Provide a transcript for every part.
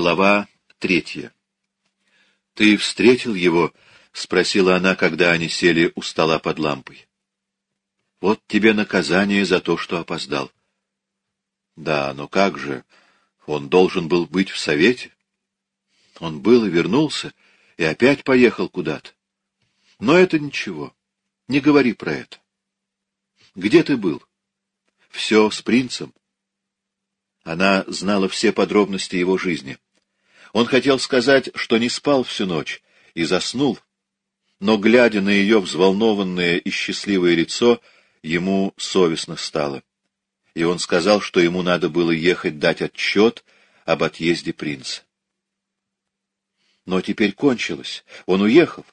Глава третья. «Ты встретил его?» — спросила она, когда они сели у стола под лампой. «Вот тебе наказание за то, что опоздал». «Да, но как же? Он должен был быть в совете?» Он был и вернулся, и опять поехал куда-то. Но это ничего. Не говори про это. Где ты был? Все с принцем. Она знала все подробности его жизни. Он хотел сказать, что не спал всю ночь и заснул, но, глядя на ее взволнованное и счастливое лицо, ему совестно стало. И он сказал, что ему надо было ехать дать отчет об отъезде принца. Но теперь кончилось. Он уехал.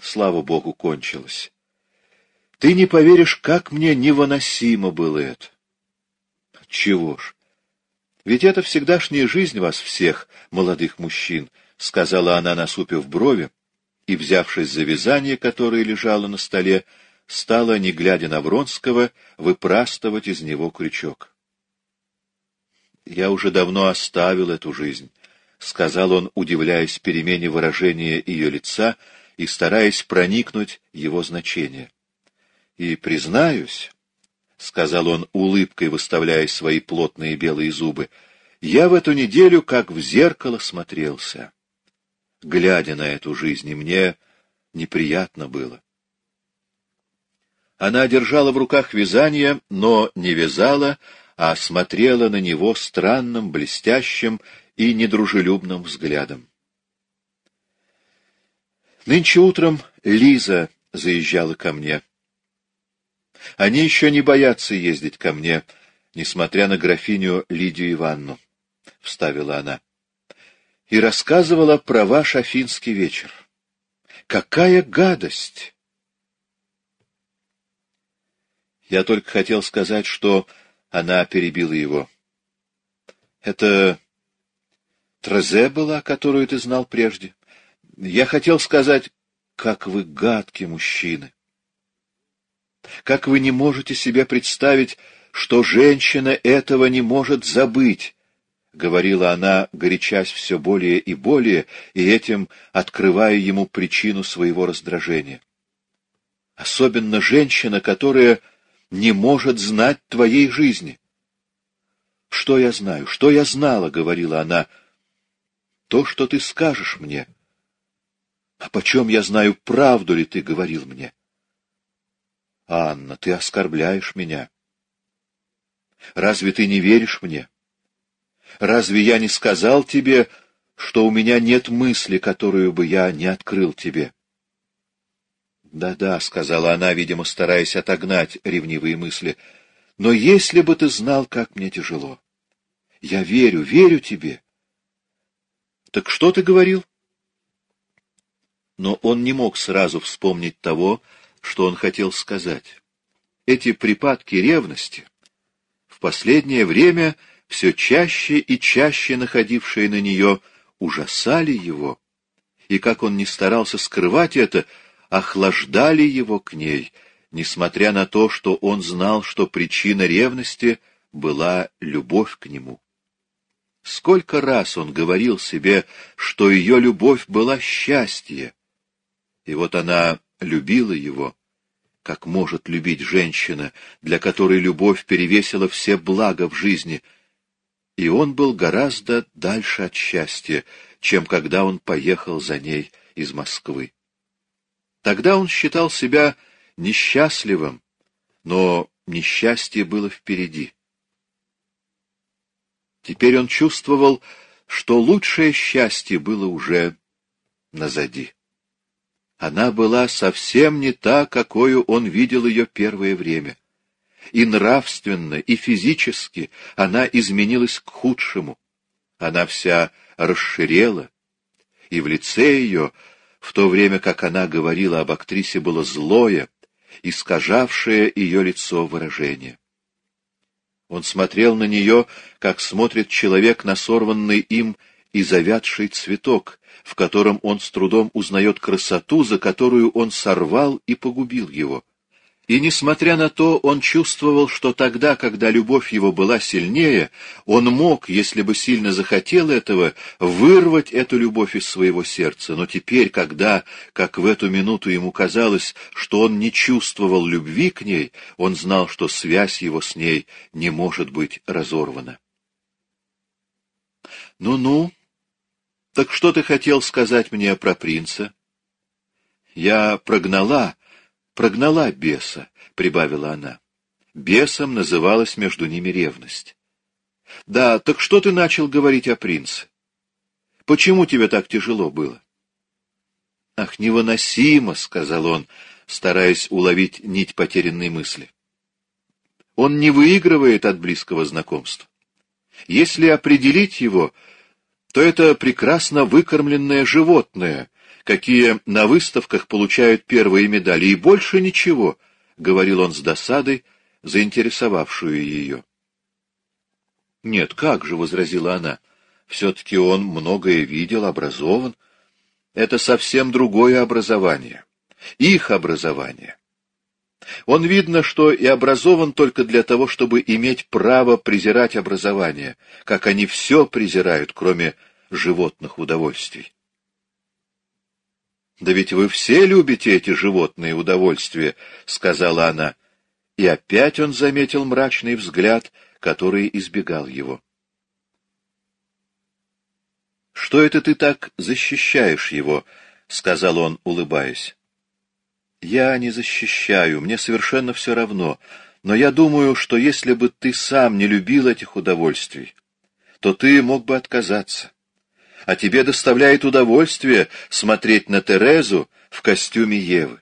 Слава Богу, кончилось. Ты не поверишь, как мне невыносимо было это. Чего ж? Ведь это всегдашняя жизнь вас всех, молодых мужчин, — сказала она, насупив брови, и, взявшись за вязание, которое лежало на столе, стала, не глядя на Вронского, выпрастывать из него крючок. «Я уже давно оставил эту жизнь», — сказал он, удивляясь перемене выражения ее лица и стараясь проникнуть его значение. «И признаюсь, — сказал он, улыбкой выставляя свои плотные белые зубы, — я в эту неделю как в зеркало смотрелся. Глядя на эту жизнь, и мне неприятно было. Она держала в руках вязание, но не вязала, а смотрела на него странным, блестящим и недружелюбным взглядом. Нынче утром Лиза заезжала ко мне. Они еще не боятся ездить ко мне, несмотря на графиню Лидию Ивановну, — вставила она. И рассказывала про ваш афинский вечер. Какая гадость! Я только хотел сказать, что она перебила его. Это Трезе была, которую ты знал прежде. Я хотел сказать, как вы гадкий мужчины. Как вы не можете себе представить, что женщина этого не может забыть, — говорила она, горячась все более и более, и этим открывая ему причину своего раздражения. Особенно женщина, которая не может знать твоей жизни. — Что я знаю, что я знала, — говорила она, — то, что ты скажешь мне. А почем я знаю, правду ли ты говорил мне? — Анна, ты оскорбляешь меня. Разве ты не веришь мне? Разве я не сказал тебе, что у меня нет мысли, которую бы я не открыл тебе? Да-да, — сказала она, видимо, стараясь отогнать ревнивые мысли, — но если бы ты знал, как мне тяжело. Я верю, верю тебе. Так что ты говорил? Но он не мог сразу вспомнить того, что он хотел сказать. Эти припадки ревности, в последнее время все чаще и чаще находившие на нее, ужасали его, и, как он не старался скрывать это, охлаждали его к ней, несмотря на то, что он знал, что причина ревности была любовь к нему. Сколько раз он говорил себе, что ее любовь была счастье, и вот она любила его, как может любить женщина, для которой любовь перевесила все блага в жизни, и он был гораздо дальше от счастья, чем когда он поехал за ней из Москвы. Тогда он считал себя несчастливым, но несчастье было впереди. Теперь он чувствовал, что лучшее счастье было уже назади. Она была совсем не та, какую он видел ее первое время. И нравственно, и физически она изменилась к худшему. Она вся расширела, и в лице ее, в то время как она говорила об актрисе, было злое, искажавшее ее лицо выражение. Он смотрел на нее, как смотрит человек на сорванный им и завядший цветок, в котором он с трудом узнает красоту, за которую он сорвал и погубил его. И, несмотря на то, он чувствовал, что тогда, когда любовь его была сильнее, он мог, если бы сильно захотел этого, вырвать эту любовь из своего сердца. Но теперь, когда, как в эту минуту ему казалось, что он не чувствовал любви к ней, он знал, что связь его с ней не может быть разорвана. «Ну-ну, так что ты хотел сказать мне про принца?» «Я прогнала...» прогнала беса, — прибавила она. Бесом называлась между ними ревность. — Да, так что ты начал говорить о принце? Почему тебе так тяжело было? — Ах, невыносимо, — сказал он, стараясь уловить нить потерянной мысли. Он не выигрывает от близкого знакомства. Если определить его, то это прекрасно выкормленное животное, какие на выставках получают первые медали, и больше ничего, — говорил он с досадой, заинтересовавшую ее. — Нет, как же, — возразила она, — все-таки он многое видел, образован. Это совсем другое образование, их образование. Он видно, что и образован только для того, чтобы иметь право презирать образование, как они все презирают, кроме животных удовольствий. — Да ведь вы все любите эти животные удовольствия, — сказала она. И опять он заметил мрачный взгляд, который избегал его. — Что это ты так защищаешь его? — сказал он, улыбаясь. — Я не защищаю, мне совершенно все равно, но я думаю, что если бы ты сам не любил этих удовольствий, то ты мог бы отказаться а тебе доставляет удовольствие смотреть на Терезу в костюме Евы.